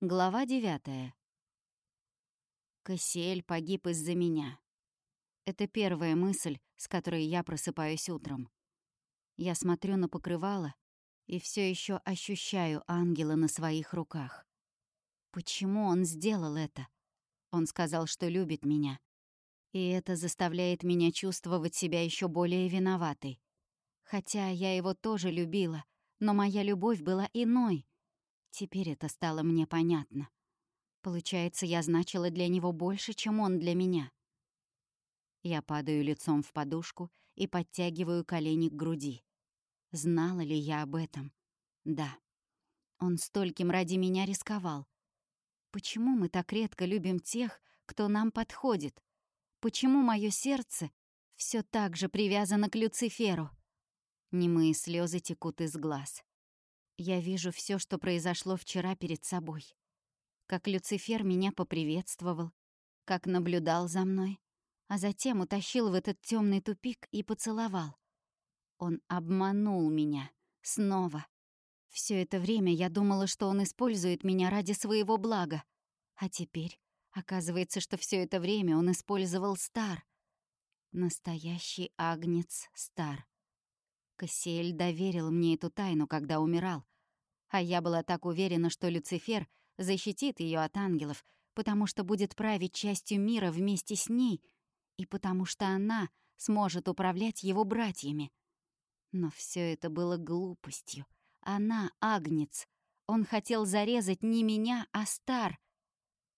Глава девятая. Кассиэль погиб из-за меня. Это первая мысль, с которой я просыпаюсь утром. Я смотрю на покрывало и все еще ощущаю ангела на своих руках. Почему он сделал это? Он сказал, что любит меня. И это заставляет меня чувствовать себя еще более виноватой. Хотя я его тоже любила, но моя любовь была иной — Теперь это стало мне понятно. Получается, я значила для него больше, чем он для меня. Я падаю лицом в подушку и подтягиваю колени к груди. Знала ли я об этом? Да. Он стольким ради меня рисковал. Почему мы так редко любим тех, кто нам подходит? Почему мое сердце все так же привязано к Люциферу? Немые слезы текут из глаз. Я вижу все, что произошло вчера перед собой. Как Люцифер меня поприветствовал, как наблюдал за мной, а затем утащил в этот темный тупик и поцеловал. Он обманул меня. Снова. Все это время я думала, что он использует меня ради своего блага. А теперь оказывается, что все это время он использовал Стар. Настоящий агнец Стар. Кассиэль доверил мне эту тайну, когда умирал. А я была так уверена, что Люцифер защитит ее от ангелов, потому что будет править частью мира вместе с ней, и потому что она сможет управлять его братьями. Но все это было глупостью. Она — агнец. Он хотел зарезать не меня, а Стар.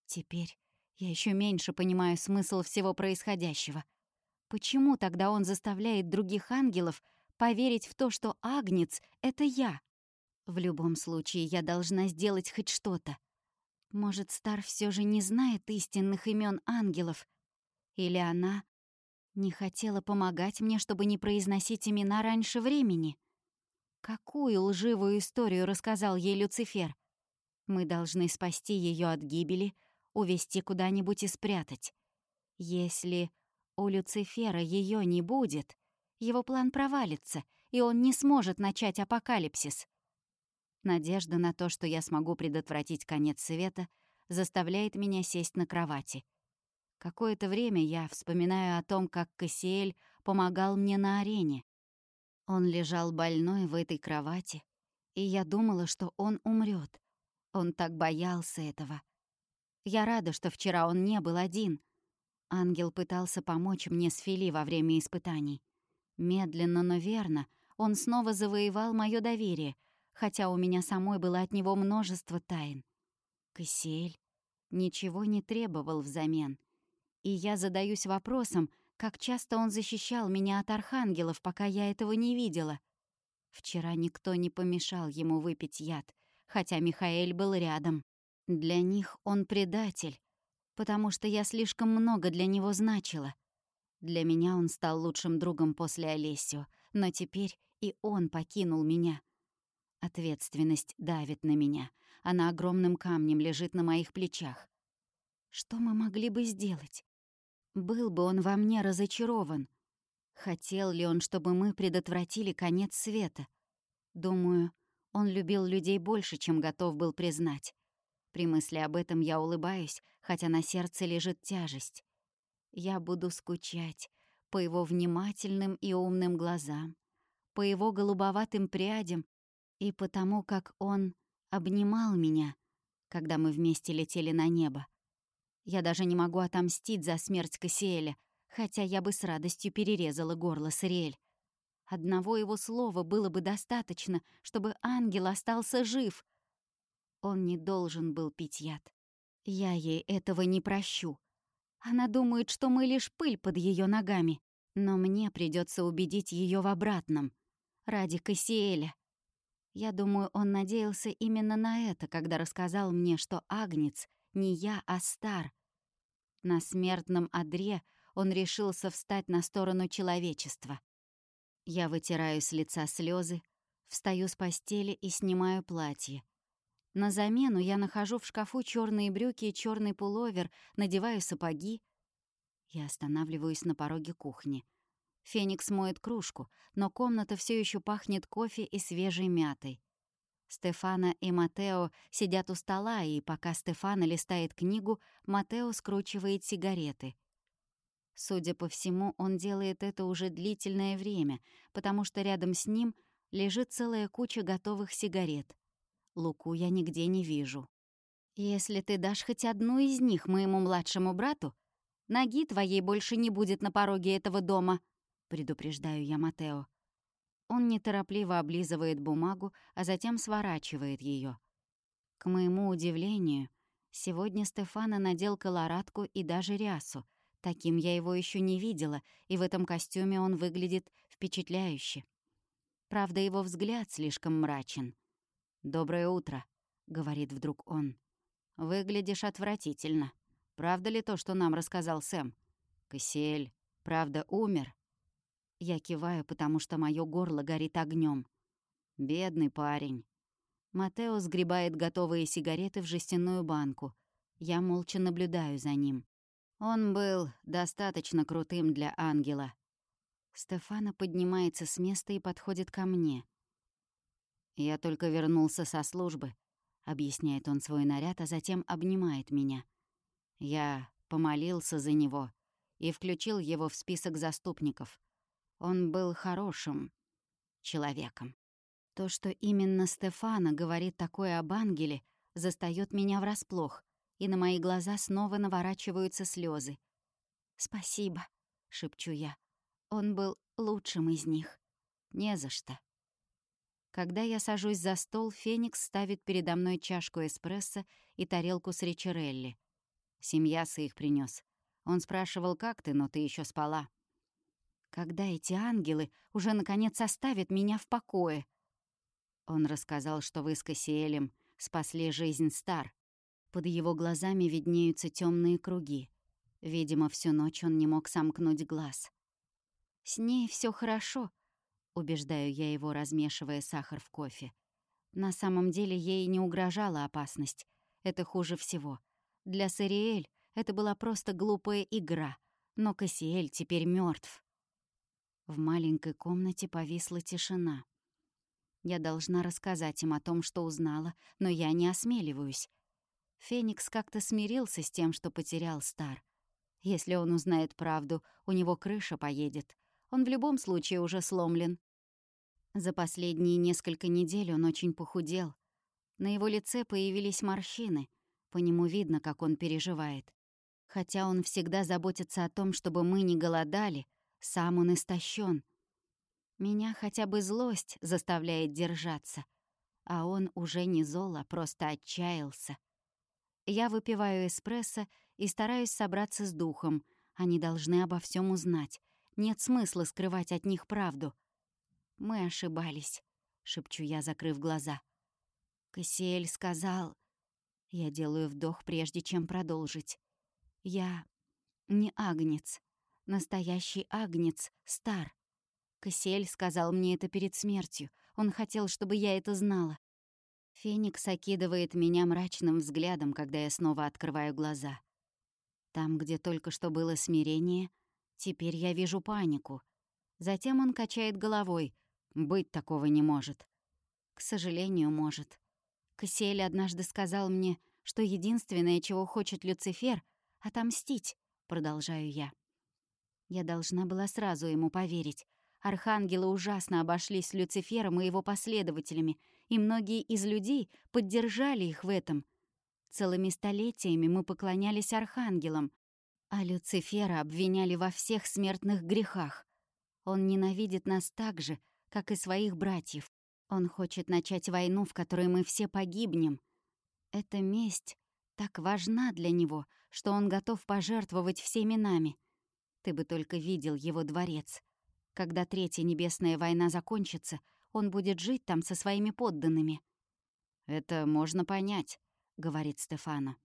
Теперь я еще меньше понимаю смысл всего происходящего. Почему тогда он заставляет других ангелов — поверить в то, что Агнец — это я. В любом случае, я должна сделать хоть что-то. Может, Стар все же не знает истинных имен ангелов? Или она не хотела помогать мне, чтобы не произносить имена раньше времени? Какую лживую историю рассказал ей Люцифер? Мы должны спасти ее от гибели, увести куда-нибудь и спрятать. Если у Люцифера ее не будет, его план провалится, и он не сможет начать апокалипсис. Надежда на то, что я смогу предотвратить конец света, заставляет меня сесть на кровати. Какое-то время я вспоминаю о том, как Кассиэль помогал мне на арене. Он лежал больной в этой кровати, и я думала, что он умрет. Он так боялся этого. Я рада, что вчера он не был один. Ангел пытался помочь мне с Фили во время испытаний. Медленно, но верно он снова завоевал мое доверие, хотя у меня самой было от него множество тайн. Кассиэль ничего не требовал взамен. И я задаюсь вопросом, как часто он защищал меня от архангелов, пока я этого не видела. Вчера никто не помешал ему выпить яд, хотя Михаэль был рядом. Для них он предатель, потому что я слишком много для него значила — для меня он стал лучшим другом после Олесио, но теперь и он покинул меня. Ответственность давит на меня. Она огромным камнем лежит на моих плечах. Что мы могли бы сделать? Был бы он во мне разочарован. Хотел ли он, чтобы мы предотвратили конец света? Думаю, он любил людей больше, чем готов был признать. При мысли об этом я улыбаюсь, хотя на сердце лежит тяжесть. Я буду скучать по его внимательным и умным глазам, по его голубоватым прядям и по тому, как он обнимал меня, когда мы вместе летели на небо. Я даже не могу отомстить за смерть Кассиэля, хотя я бы с радостью перерезала горло Сариэль. Одного его слова было бы достаточно, чтобы ангел остался жив. Он не должен был пить яд. Я ей этого не прощу. Она думает, что мы лишь пыль под ее ногами, но мне придется убедить ее в обратном. Ради Кассиэля. Я думаю, он надеялся именно на это, когда рассказал мне, что Агнец не я, а Стар. На смертном одре он решился встать на сторону человечества. Я вытираю с лица слезы, встаю с постели и снимаю платье. На замену я нахожу в шкафу черные брюки и черный пуловер, надеваю сапоги. Я останавливаюсь на пороге кухни. Феникс моет кружку, но комната все еще пахнет кофе и свежей мятой. Стефана и Матео сидят у стола, и пока Стефана листает книгу, Матео скручивает сигареты. Судя по всему, он делает это уже длительное время, потому что рядом с ним лежит целая куча готовых сигарет. Луку я нигде не вижу. «Если ты дашь хоть одну из них моему младшему брату, ноги твоей больше не будет на пороге этого дома», — предупреждаю я Матео. Он неторопливо облизывает бумагу, а затем сворачивает ее. К моему удивлению, сегодня Стефана надел колорадку и даже рясу. Таким я его еще не видела, и в этом костюме он выглядит впечатляюще. Правда, его взгляд слишком мрачен. «Доброе утро», — говорит вдруг он. «Выглядишь отвратительно. Правда ли то, что нам рассказал Сэм? Кассиэль, правда, умер?» Я киваю, потому что мое горло горит огнем. Бедный парень. Матео сгребает готовые сигареты в жестяную банку. Я молча наблюдаю за ним. Он был достаточно крутым для ангела. Стефана поднимается с места и подходит ко мне. «Я только вернулся со службы», — объясняет он свой наряд, а затем обнимает меня. Я помолился за него и включил его в список заступников. Он был хорошим человеком. То, что именно Стефана говорит такое об ангеле, застаёт меня врасплох, и на мои глаза снова наворачиваются слезы. «Спасибо», — шепчу я. «Он был лучшим из них. Не за что». Когда я сажусь за стол, Феникс ставит передо мной чашку эспрессо и тарелку с ричерелли. Семья их принес. Он спрашивал, как ты, но ты еще спала. Когда эти ангелы уже наконец оставят меня в покое? Он рассказал, что вы с Кассиэлем спасли жизнь Стар. Под его глазами виднеются темные круги. Видимо, всю ночь он не мог сомкнуть глаз. «С ней все хорошо», — убеждаю я его, размешивая сахар в кофе. На самом деле ей не угрожала опасность. Это хуже всего. Для Сариэль это была просто глупая игра, но Кассиэль теперь мертв. В маленькой комнате повисла тишина. Я должна рассказать им о том, что узнала, но я не осмеливаюсь. Феникс как-то смирился с тем, что потерял Стар. Если он узнает правду, у него крыша поедет. Он в любом случае уже сломлен. За последние несколько недель он очень похудел. На его лице появились морщины. По нему видно, как он переживает. Хотя он всегда заботится о том, чтобы мы не голодали, сам он истощен. Меня хотя бы злость заставляет держаться, а он уже не зол, а просто отчаялся. Я выпиваю эспрессо и стараюсь собраться с духом. Они должны обо всем узнать. Нет смысла скрывать от них правду. Мы ошибались, шепчу я, закрыв глаза. Кассиэль сказал... Я делаю вдох, прежде чем продолжить. Я не агнец. Настоящий агнец, стар. Кассиэль сказал мне это перед смертью. Он хотел, чтобы я это знала. Феникс окидывает меня мрачным взглядом, когда я снова открываю глаза. Там, где только что было смирение, теперь я вижу панику. Затем он качает головой. Быть такого не может. К сожалению, может. Кассиэль однажды сказал мне, что единственное, чего хочет Люцифер — отомстить, продолжаю я. Я должна была сразу ему поверить. Архангелы ужасно обошлись с Люцифером и его последователями, и многие из людей поддержали их в этом. Целыми столетиями мы поклонялись архангелам, а Люцифера обвиняли во всех смертных грехах. Он ненавидит нас так же, как и своих братьев. Он хочет начать войну, в которой мы все погибнем. Эта месть так важна для него, что он готов пожертвовать всеми нами — ты бы только видел его дворец. Когда Третья Небесная война закончится, он будет жить там со своими подданными». «Это можно понять», — говорит Стефана.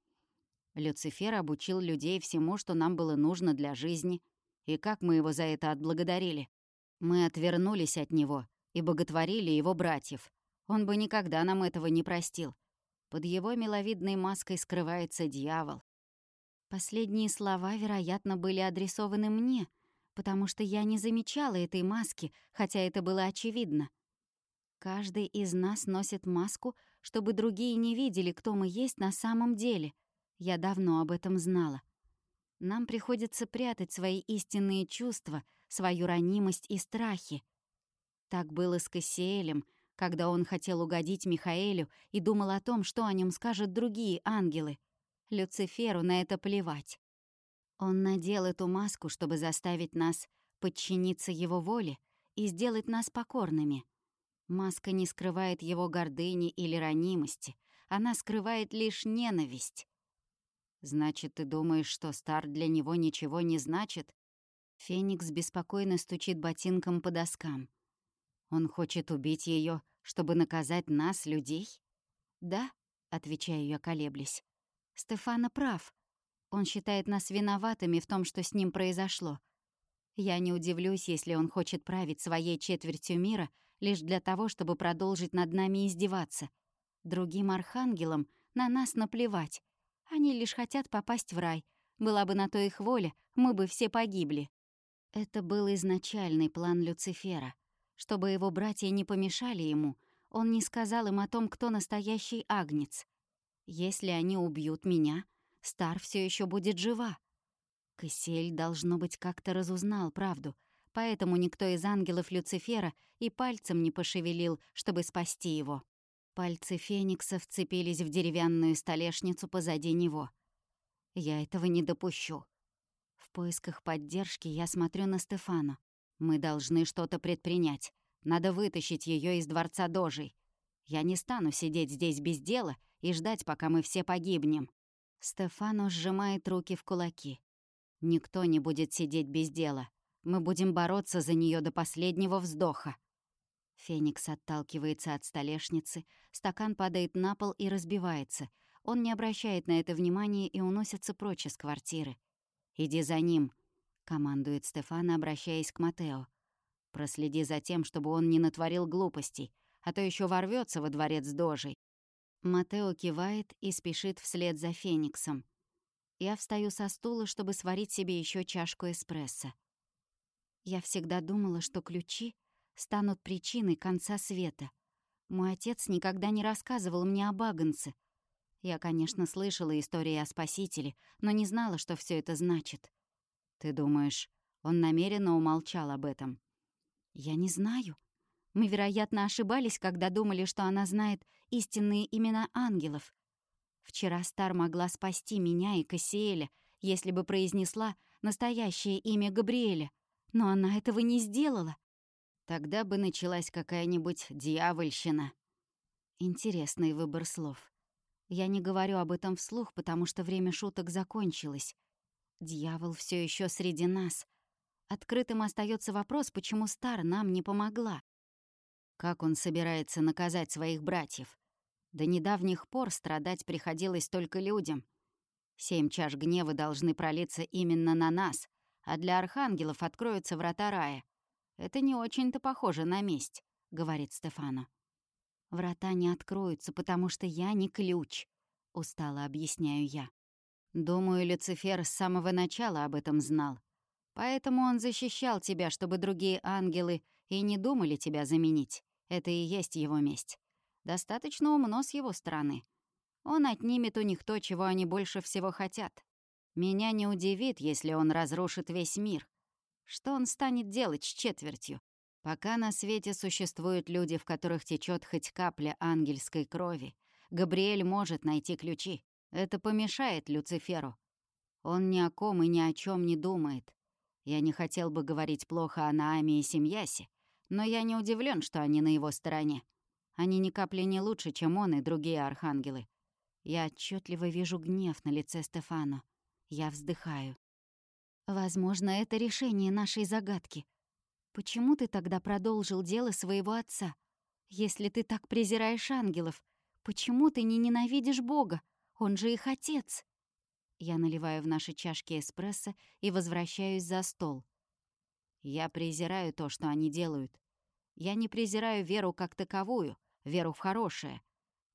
«Люцифер обучил людей всему, что нам было нужно для жизни. И как мы его за это отблагодарили? Мы отвернулись от него и боготворили его братьев. Он бы никогда нам этого не простил. Под его миловидной маской скрывается дьявол. Последние слова, вероятно, были адресованы мне, потому что я не замечала этой маски, хотя это было очевидно. Каждый из нас носит маску, чтобы другие не видели, кто мы есть на самом деле. Я давно об этом знала. Нам приходится прятать свои истинные чувства, свою ранимость и страхи. Так было с Кассиэлем, когда он хотел угодить Михаэлю и думал о том, что о нем скажут другие ангелы. Люциферу на это плевать. Он надел эту маску, чтобы заставить нас подчиниться его воле и сделать нас покорными. Маска не скрывает его гордыни или ранимости, она скрывает лишь ненависть. «Значит, ты думаешь, что Стар для него ничего не значит?» Феникс беспокойно стучит ботинком по доскам. Он хочет убить ее, чтобы наказать нас, людей? Да, отвечаю я, колеблясь. Стефана прав. Он считает нас виноватыми в том, что с ним произошло. Я не удивлюсь, если он хочет править своей четвертью мира лишь для того, чтобы продолжить над нами издеваться. Другим архангелам на нас наплевать. Они лишь хотят попасть в рай. Была бы на то их воля, мы бы все погибли. Это был изначальный план Люцифера. Чтобы его братья не помешали ему, он не сказал им о том, кто настоящий агнец. Если они убьют меня, Стар все еще будет жива. Кассиэль, должно быть, как-то разузнал правду, поэтому никто из ангелов Люцифера и пальцем не пошевелил, чтобы спасти его. Пальцы Феникса вцепились в деревянную столешницу позади него. Я этого не допущу. В поисках поддержки я смотрю на Стефана. Мы должны что-то предпринять. Надо вытащить ее из дворца Дожей. Я не стану сидеть здесь без дела и ждать, пока мы все погибнем. Стефано сжимает руки в кулаки. Никто не будет сидеть без дела. Мы будем бороться за нее до последнего вздоха. Феникс отталкивается от столешницы, стакан падает на пол и разбивается. Он не обращает на это внимания и уносится прочь из квартиры. «Иди за ним», — командует Стефана, обращаясь к Матео. «Проследи за тем, чтобы он не натворил глупостей, а то еще ворвется во дворец Дожей». Матео кивает и спешит вслед за Фениксом. Я встаю со стула, чтобы сварить себе еще чашку эспрессо. Я всегда думала, что ключи станут причиной конца света. Мой отец никогда не рассказывал мне об Агнце. Я, конечно, слышала истории о Спасителе, но не знала, что все это значит. Ты думаешь, он намеренно умолчал об этом? Я не знаю. Мы, вероятно, ошибались, когда думали, что она знает истинные имена ангелов. Вчера Стар могла спасти меня и Кассиэля, если бы произнесла настоящее имя Габриэля, но она этого не сделала. Тогда бы началась какая-нибудь дьявольщина. Интересный выбор слов. Я не говорю об этом вслух, потому что время шуток закончилось. Дьявол все еще среди нас. Открытым остается вопрос, почему Стар нам не помогла. Как он собирается наказать своих братьев? До недавних пор страдать приходилось только людям. Семь чаш гнева должны пролиться именно на нас, а для архангелов откроются врата рая. Это не очень-то похоже на месть, говорит Стефано. Врата не откроются, потому что я не ключ, устало объясняю я. Думаю, Люцифер с самого начала об этом знал. Поэтому он защищал тебя, чтобы другие ангелы и не думали тебя заменить. Это и есть его месть. Достаточно умно с его стороны. Он отнимет у них то, чего они больше всего хотят. Меня не удивит, если он разрушит весь мир. Что он станет делать с четвертью? Пока на свете существуют люди, в которых течет хоть капля ангельской крови, Габриэль может найти ключи. Это помешает Люциферу. Он ни о ком и ни о чем не думает. Я не хотел бы говорить плохо о Нааме и Семьясе, но я не удивлен, что они на его стороне. Они ни капли не лучше, чем он и другие архангелы. Я отчетливо вижу гнев на лице Стефана. Я вздыхаю. Возможно, это решение нашей загадки. Почему ты тогда продолжил дело своего отца? Если ты так презираешь ангелов, почему ты не ненавидишь Бога? Он же их отец. Я наливаю в наши чашки эспрессо и возвращаюсь за стол. Я презираю то, что они делают. Я не презираю веру как таковую, веру в хорошее.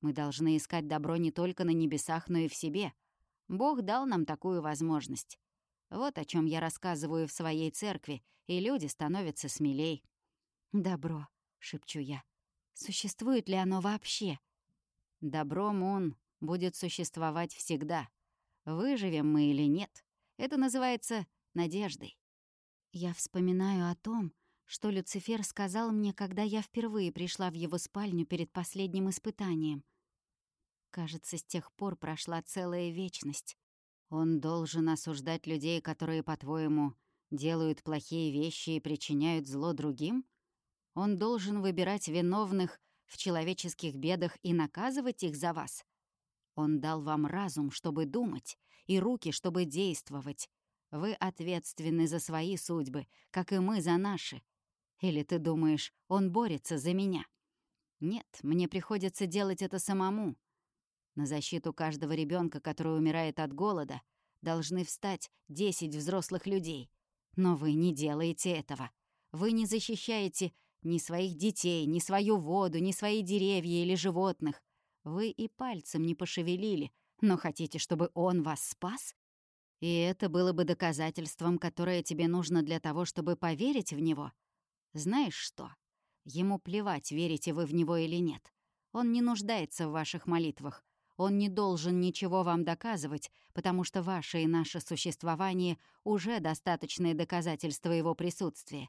Мы должны искать добро не только на небесах, но и в себе. Бог дал нам такую возможность. Вот о чем я рассказываю в своей церкви, и люди становятся смелей. «Добро», — шепчу я. Существует ли оно вообще? Добро, Мун, будет существовать всегда. Выживем мы или нет, это называется надеждой. Я вспоминаю о том, что Люцифер сказал мне, когда я впервые пришла в его спальню перед последним испытанием. Кажется, с тех пор прошла целая вечность. Он должен осуждать людей, которые, по-твоему, делают плохие вещи и причиняют зло другим? Он должен выбирать виновных в человеческих бедах и наказывать их за вас? Он дал вам разум, чтобы думать, и руки, чтобы действовать. Вы ответственны за свои судьбы, как и мы за наши. Или ты думаешь, он борется за меня? Нет, мне приходится делать это самому. На защиту каждого ребенка, который умирает от голода, должны встать 10 взрослых людей. Но вы не делаете этого. Вы не защищаете ни своих детей, ни свою воду, ни свои деревья или животных. Вы и пальцем не пошевелили, но хотите, чтобы он вас спас? И это было бы доказательством, которое тебе нужно для того, чтобы поверить в него. Знаешь что? Ему плевать, верите вы в него или нет. Он не нуждается в ваших молитвах. Он не должен ничего вам доказывать, потому что ваше и наше существование уже достаточное доказательство его присутствия.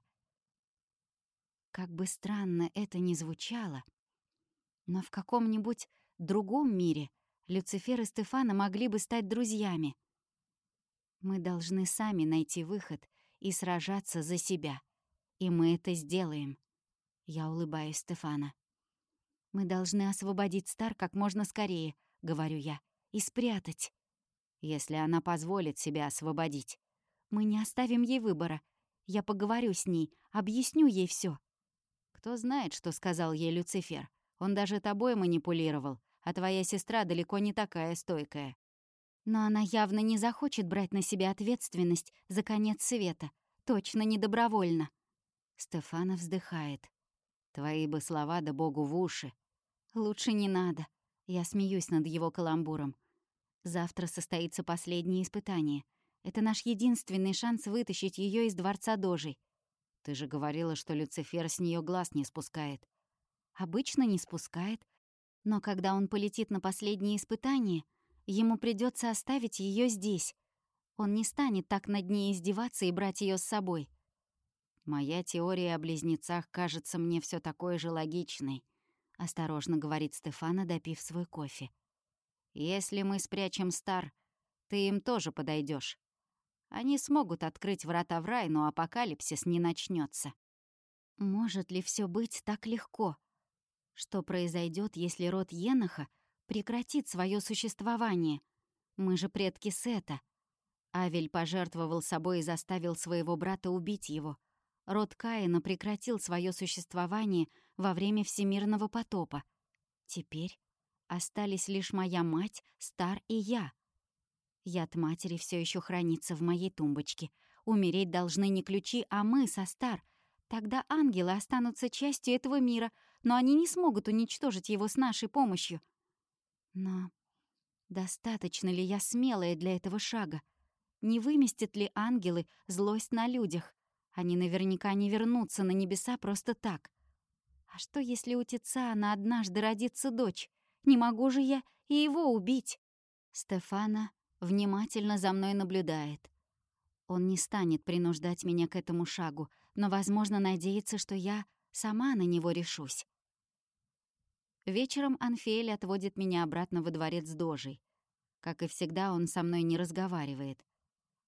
Как бы странно это ни звучало, но в каком-нибудь другом мире Люцифер и Стефана могли бы стать друзьями. Мы должны сами найти выход и сражаться за себя. И мы это сделаем. Я улыбаюсь Стефана. Мы должны освободить Стар как можно скорее —— говорю я, — «и спрятать». Если она позволит себя освободить. Мы не оставим ей выбора. Я поговорю с ней, объясню ей все. Кто знает, что сказал ей Люцифер. Он даже тобой манипулировал, а твоя сестра далеко не такая стойкая. Но она явно не захочет брать на себя ответственность за конец света. Точно не добровольно. Стефана вздыхает. Твои бы слова да богу в уши. Лучше не надо. Я смеюсь над его каламбуром. Завтра состоится последнее испытание. Это наш единственный шанс вытащить ее из дворца Дожей. Ты же говорила, что Люцифер с нее глаз не спускает. Обычно не спускает, но когда он полетит на последнее испытание, ему придется оставить ее здесь. Он не станет так над ней издеваться и брать ее с собой. Моя теория о близнецах кажется мне все такой же логичной. — осторожно говорит Стефана, допив свой кофе. «Если мы спрячем Стар, ты им тоже подойдешь. Они смогут открыть врата в рай, но апокалипсис не начнется. Может ли все быть так легко? Что произойдет, если род Еноха прекратит свое существование? Мы же предки Сета. Авель пожертвовал собой и заставил своего брата убить его — Род Каина прекратил свое существование во время всемирного потопа. Теперь остались лишь моя мать, Стар и я. Яд матери все еще хранится в моей тумбочке. Умереть должны не ключи, а мы со Стар. Тогда ангелы останутся частью этого мира, но они не смогут уничтожить его с нашей помощью. Но достаточно ли я смелая для этого шага? Не выместят ли ангелы злость на людях? Они наверняка не вернутся на небеса просто так. А что, если у Тициана однажды родится дочь? Не могу же я и его убить? Стефана внимательно за мной наблюдает. Он не станет принуждать меня к этому шагу, но, возможно, надеется, что я сама на него решусь. Вечером Анфель отводит меня обратно во дворец Дожей. Как и всегда, он со мной не разговаривает.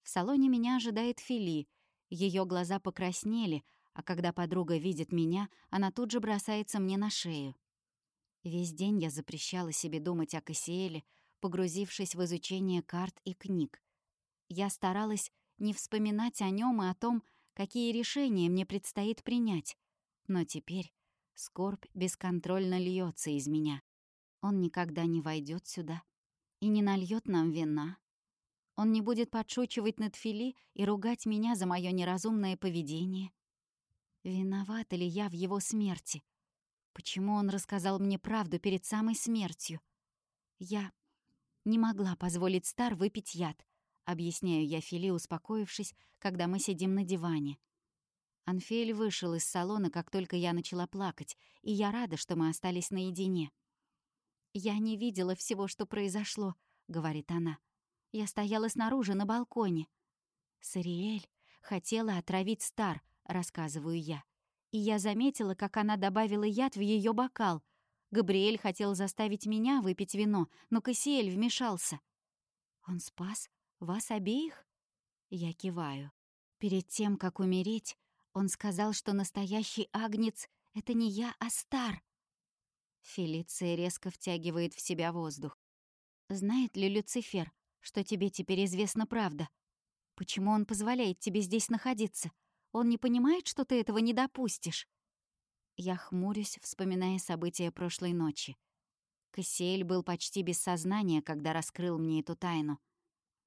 В салоне меня ожидает Фили — ее глаза покраснели, а когда подруга видит меня, она тут же бросается мне на шею. Весь день я запрещала себе думать о Кассиэле, погрузившись в изучение карт и книг. Я старалась не вспоминать о нем и о том, какие решения мне предстоит принять. Но теперь скорбь бесконтрольно льется из меня. Он никогда не войдет сюда и не нальет нам вина, он не будет подшучивать над Фили и ругать меня за мое неразумное поведение. Виновата ли я в его смерти? Почему он рассказал мне правду перед самой смертью? Я не могла позволить Стар выпить яд, объясняю я Фили, успокоившись, когда мы сидим на диване. Анфель вышел из салона, как только я начала плакать, и я рада, что мы остались наедине. «Я не видела всего, что произошло», — говорит она. «Я стояла снаружи на балконе». «Сариэль хотела отравить Стар», — рассказываю я. И я заметила, как она добавила яд в ее бокал. Габриэль хотел заставить меня выпить вино, но Кассиэль вмешался. «Он спас вас обеих?» Я киваю. Перед тем, как умереть, он сказал, что настоящий агнец — это не я, а Стар. Фелиция резко втягивает в себя воздух. «Знает ли Люцифер, что тебе теперь известна правда? Почему он позволяет тебе здесь находиться? Он не понимает, что ты этого не допустишь?» Я хмурюсь, вспоминая события прошлой ночи. Кассиэль был почти без сознания, когда раскрыл мне эту тайну.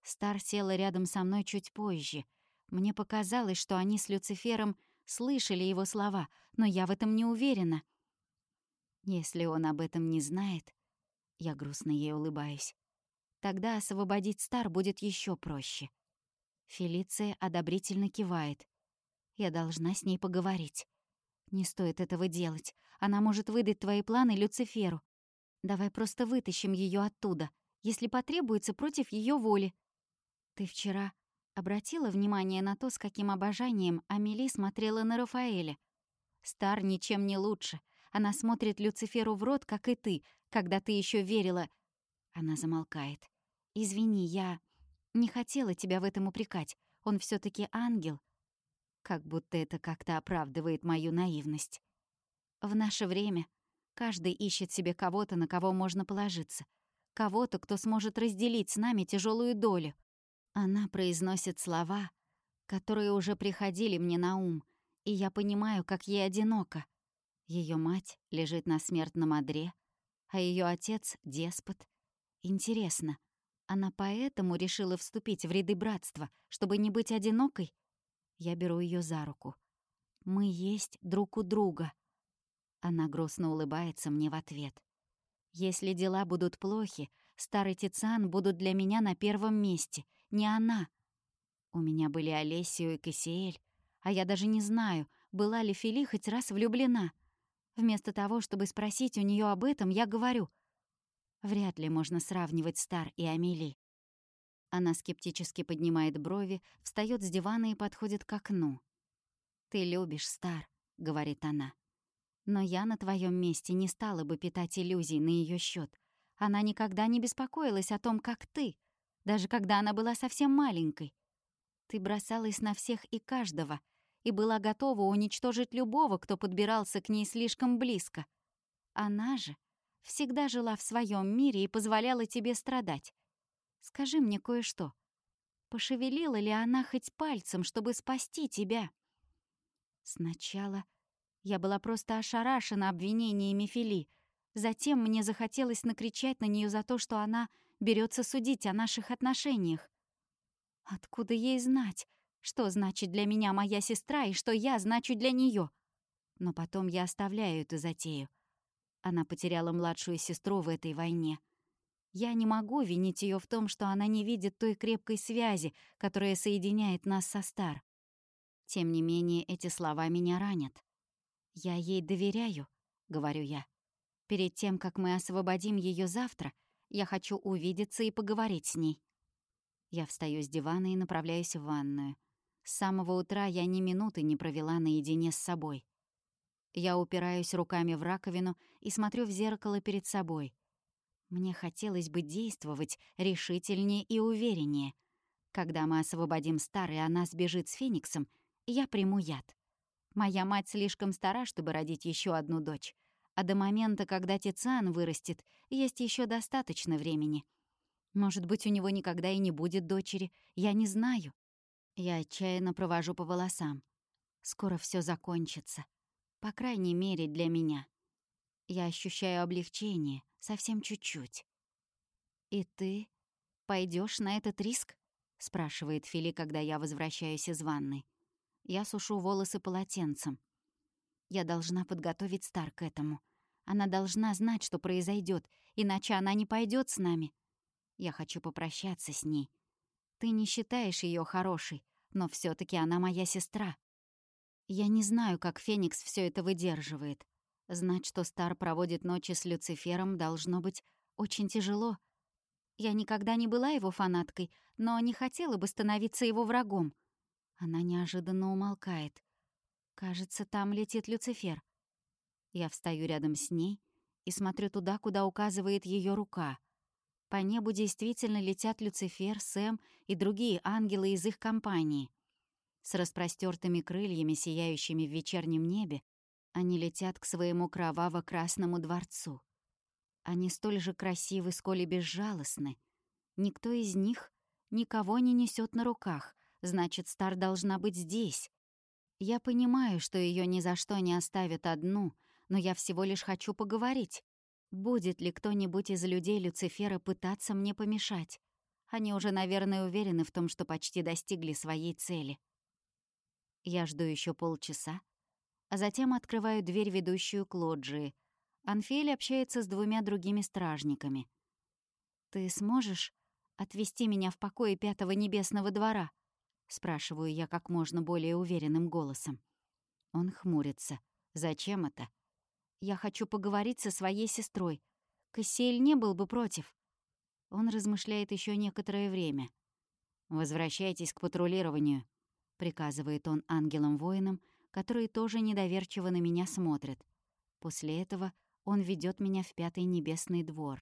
Стар села рядом со мной чуть позже. Мне показалось, что они с Люцифером слышали его слова, но я в этом не уверена. Если он об этом не знает, я грустно ей улыбаюсь, тогда освободить Стар будет еще проще. Фелиция одобрительно кивает. Я должна с ней поговорить. Не стоит этого делать. Она может выдать твои планы Люциферу. Давай просто вытащим ее оттуда, если потребуется против ее воли. Ты вчера обратила внимание на то, с каким обожанием Амели смотрела на Рафаэля? Стар ничем не лучше — она смотрит Люциферу в рот, как и ты, когда ты еще верила...» Она замолкает. «Извини, я не хотела тебя в этом упрекать. Он все таки ангел». Как будто это как-то оправдывает мою наивность. В наше время каждый ищет себе кого-то, на кого можно положиться. Кого-то, кто сможет разделить с нами тяжелую долю. Она произносит слова, которые уже приходили мне на ум, и я понимаю, как ей одиноко. Ее мать лежит на смертном одре, а ее отец — деспот. Интересно, она поэтому решила вступить в ряды братства, чтобы не быть одинокой? Я беру ее за руку. Мы есть друг у друга. Она грустно улыбается мне в ответ. Если дела будут плохи, старый Тициан будут для меня на первом месте, не она. У меня были Олесио и Кассиэль, а я даже не знаю, была ли Фили хоть раз влюблена — Вместо того, чтобы спросить у нее об этом, я говорю. Вряд ли можно сравнивать Стар и Амели. Она скептически поднимает брови, встает с дивана и подходит к окну. «Ты любишь Стар», — говорит она. «Но я на твоем месте не стала бы питать иллюзий на ее счет. Она никогда не беспокоилась о том, как ты, даже когда она была совсем маленькой. Ты бросалась на всех и каждого — и была готова уничтожить любого, кто подбирался к ней слишком близко. Она же всегда жила в своем мире и позволяла тебе страдать. Скажи мне кое-что. Пошевелила ли она хоть пальцем, чтобы спасти тебя? Сначала я была просто ошарашена обвинениями Фили. Затем мне захотелось накричать на нее за то, что она берется судить о наших отношениях. Откуда ей знать, что значит для меня моя сестра и что я значу для нее. Но потом я оставляю эту затею. Она потеряла младшую сестру в этой войне. Я не могу винить ее в том, что она не видит той крепкой связи, которая соединяет нас со Стар. Тем не менее, эти слова меня ранят. «Я ей доверяю», — говорю я. «Перед тем, как мы освободим ее завтра, я хочу увидеться и поговорить с ней». Я встаю с дивана и направляюсь в ванную. С самого утра я ни минуты не провела наедине с собой. Я упираюсь руками в раковину и смотрю в зеркало перед собой. Мне хотелось бы действовать решительнее и увереннее. Когда мы освободим Стар, и она сбежит с Фениксом, я приму яд. Моя мать слишком стара, чтобы родить еще одну дочь. А до момента, когда Тициан вырастет, есть еще достаточно времени. Может быть, у него никогда и не будет дочери, я не знаю. Я отчаянно провожу по волосам. Скоро все закончится. По крайней мере, для меня. Я ощущаю облегчение, совсем чуть-чуть. «И ты пойдешь на этот риск?» — спрашивает Фили, когда я возвращаюсь из ванны. Я сушу волосы полотенцем. Я должна подготовить Стар к этому. Она должна знать, что произойдет, иначе она не пойдет с нами. Я хочу попрощаться с ней, ты не считаешь ее хорошей, но все таки она моя сестра. Я не знаю, как Феникс все это выдерживает. Знать, что Стар проводит ночи с Люцифером, должно быть очень тяжело. Я никогда не была его фанаткой, но не хотела бы становиться его врагом. Она неожиданно умолкает. Кажется, там летит Люцифер. Я встаю рядом с ней и смотрю туда, куда указывает ее рука. По небу действительно летят Люцифер, Сэм и другие ангелы из их компании. С распростертыми крыльями, сияющими в вечернем небе, они летят к своему кроваво-красному дворцу. Они столь же красивы, сколь и безжалостны. Никто из них никого не несет на руках, значит, Стар должна быть здесь. Я понимаю, что ее ни за что не оставят одну, но я всего лишь хочу поговорить. Будет ли кто-нибудь из людей Люцифера пытаться мне помешать? Они уже, наверное, уверены в том, что почти достигли своей цели. Я жду еще полчаса, а затем открываю дверь, ведущую к лоджии. Анфель общается с двумя другими стражниками. «Ты сможешь отвезти меня в покое Пятого Небесного двора?» — спрашиваю я как можно более уверенным голосом. Он хмурится. «Зачем это?» «Я хочу поговорить со своей сестрой. Кассиэль не был бы против». Он размышляет еще некоторое время. «Возвращайтесь к патрулированию», — приказывает он ангелам-воинам, которые тоже недоверчиво на меня смотрят. После этого он ведет меня в пятый небесный двор.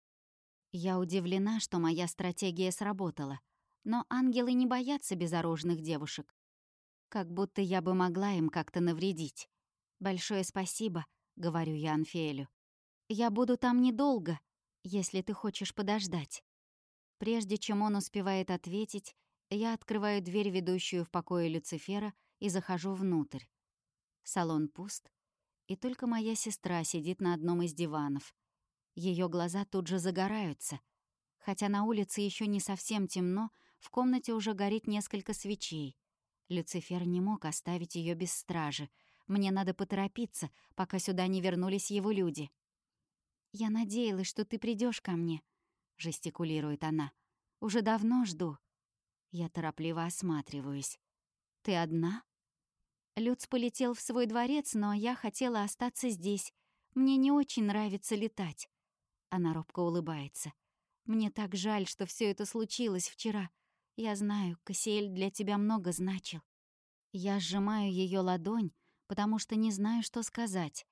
Я удивлена, что моя стратегия сработала, но ангелы не боятся безоружных девушек. Как будто я бы могла им как-то навредить. «Большое спасибо», — говорю я Анфеэлю. «Я буду там недолго, если ты хочешь подождать». Прежде чем он успевает ответить, я открываю дверь, ведущую в покое Люцифера, и захожу внутрь. Салон пуст, и только моя сестра сидит на одном из диванов. Ее глаза тут же загораются. Хотя на улице еще не совсем темно, в комнате уже горит несколько свечей. Люцифер не мог оставить ее без стражи. Мне надо поторопиться, пока сюда не вернулись его люди. «Я надеялась, что ты придешь ко мне», — жестикулирует она. «Уже давно жду». Я торопливо осматриваюсь. «Ты одна?» Люц полетел в свой дворец, но я хотела остаться здесь. Мне не очень нравится летать. Она робко улыбается. Мне так жаль, что все это случилось вчера. Я знаю, Кассиэль для тебя много значил. Я сжимаю ее ладонь, потому что не знаю, что сказать.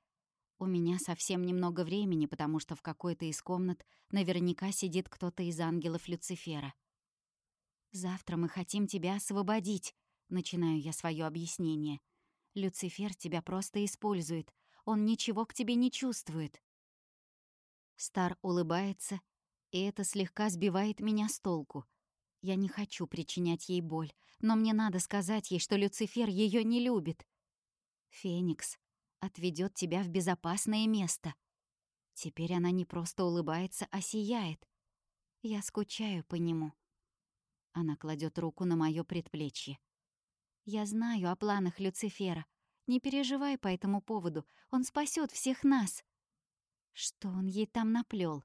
У меня совсем немного времени, потому что в какой-то из комнат наверняка сидит кто-то из ангелов Люцифера. «Завтра мы хотим тебя освободить», — начинаю я свое объяснение. Люцифер тебя просто использует. Он ничего к тебе не чувствует. Стар улыбается, и это слегка сбивает меня с толку. Я не хочу причинять ей боль, но мне надо сказать ей, что Люцифер ее не любит. Феникс отведет тебя в безопасное место. Теперь она не просто улыбается, а сияет. Я скучаю по нему. Она кладет руку на мое предплечье. Я знаю о планах Люцифера. Не переживай по этому поводу, он спасет всех нас. Что он ей там наплел?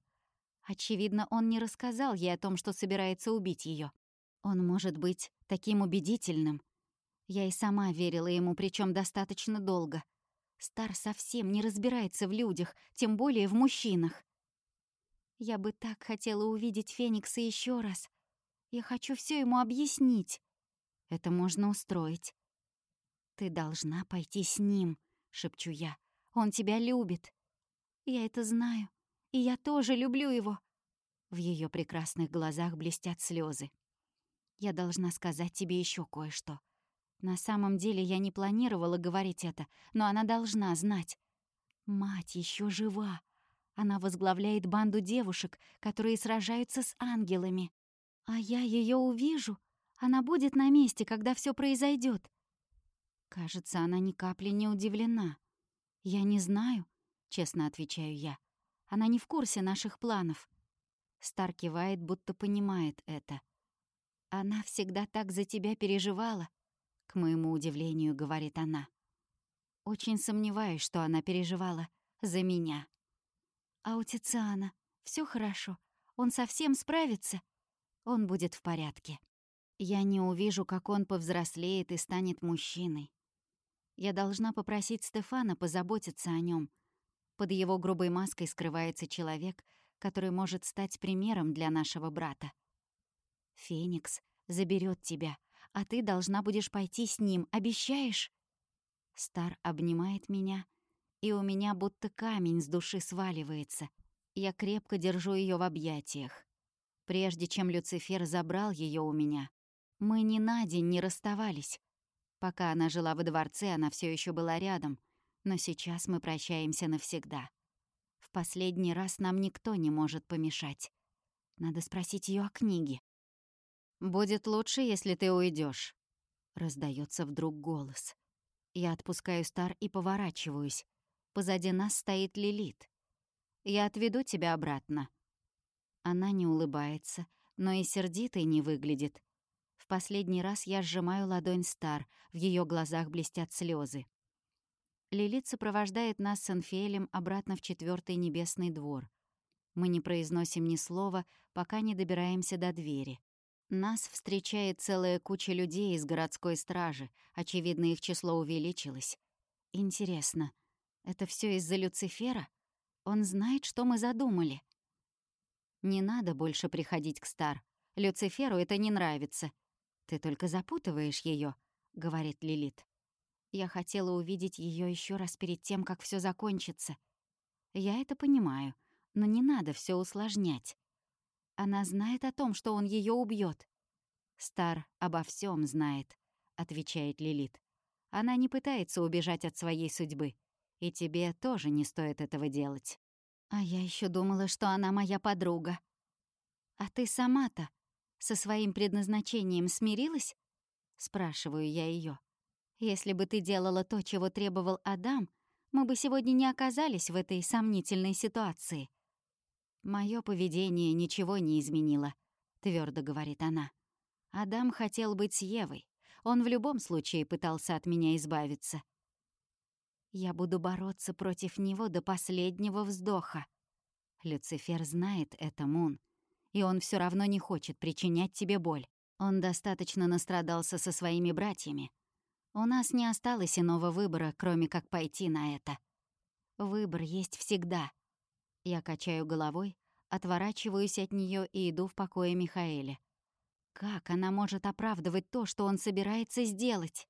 Очевидно, он не рассказал ей о том, что собирается убить ее. Он может быть таким убедительным. Я и сама верила ему, причем достаточно долго. Стар совсем не разбирается в людях, тем более в мужчинах. Я бы так хотела увидеть Феникса еще раз. Я хочу все ему объяснить. Это можно устроить. «Ты должна пойти с ним», — шепчу я. «Он тебя любит». «Я это знаю. И я тоже люблю его». В ее прекрасных глазах блестят слезы. «Я должна сказать тебе еще кое-что. На самом деле я не планировала говорить это, но она должна знать. Мать еще жива. Она возглавляет банду девушек, которые сражаются с ангелами. А я ее увижу, она будет на месте, когда все произойдет. Кажется, она ни капли не удивлена. Я не знаю, честно отвечаю я. Она не в курсе наших планов. Стар кивает, будто понимает это. Она всегда так за тебя переживала, к моему удивлению, говорит она. Очень сомневаюсь, что она переживала за меня. А у Тициана все хорошо. Он совсем справится. Он будет в порядке. Я не увижу, как он повзрослеет и станет мужчиной. Я должна попросить Стефана позаботиться о нем. Под его грубой маской скрывается человек, который может стать примером для нашего брата. Феникс заберет тебя, а ты должна будешь пойти с ним, обещаешь? Стар обнимает меня, и у меня будто камень с души сваливается. Я крепко держу ее в объятиях. Прежде чем Люцифер забрал ее у меня, мы ни на день не расставались. Пока она жила во дворце, она все еще была рядом, но сейчас мы прощаемся навсегда. В последний раз нам никто не может помешать. Надо спросить ее о книге. «Будет лучше, если ты уйдешь. Раздается вдруг голос. Я отпускаю Стар и поворачиваюсь. Позади нас стоит Лилит. «Я отведу тебя обратно». Она не улыбается, но и сердитой не выглядит. В последний раз я сжимаю ладонь Стар, в ее глазах блестят слезы. Лилит сопровождает нас с Анфиэлем обратно в четвертый небесный двор. Мы не произносим ни слова, пока не добираемся до двери. Нас встречает целая куча людей из городской стражи. Очевидно, их число увеличилось. Интересно, это все из-за Люцифера? Он знает, что мы задумали. Не надо больше приходить к Стар. Люциферу это не нравится. Ты только запутываешь ее, говорит Лилит. Я хотела увидеть ее еще раз перед тем, как все закончится. Я это понимаю, но не надо все усложнять. Она знает о том, что он ее убьет. Стар обо всем знает, отвечает Лилит. Она не пытается убежать от своей судьбы, и тебе тоже не стоит этого делать. А я еще думала, что она моя подруга. А ты сама-то со своим предназначением смирилась? спрашиваю я ее. Если бы ты делала то, чего требовал Адам, мы бы сегодня не оказались в этой сомнительной ситуации. Моё поведение ничего не изменило, твердо говорит она. Адам хотел быть с Евой. Он в любом случае пытался от меня избавиться. Я буду бороться против него до последнего вздоха. Люцифер знает это, Мун, и он все равно не хочет причинять тебе боль. Он достаточно настрадался со своими братьями. У нас не осталось иного выбора, кроме как пойти на это. Выбор есть всегда — я качаю головой, отворачиваюсь от нее и иду в покое Михаэля. Как она может оправдывать то, что он собирается сделать?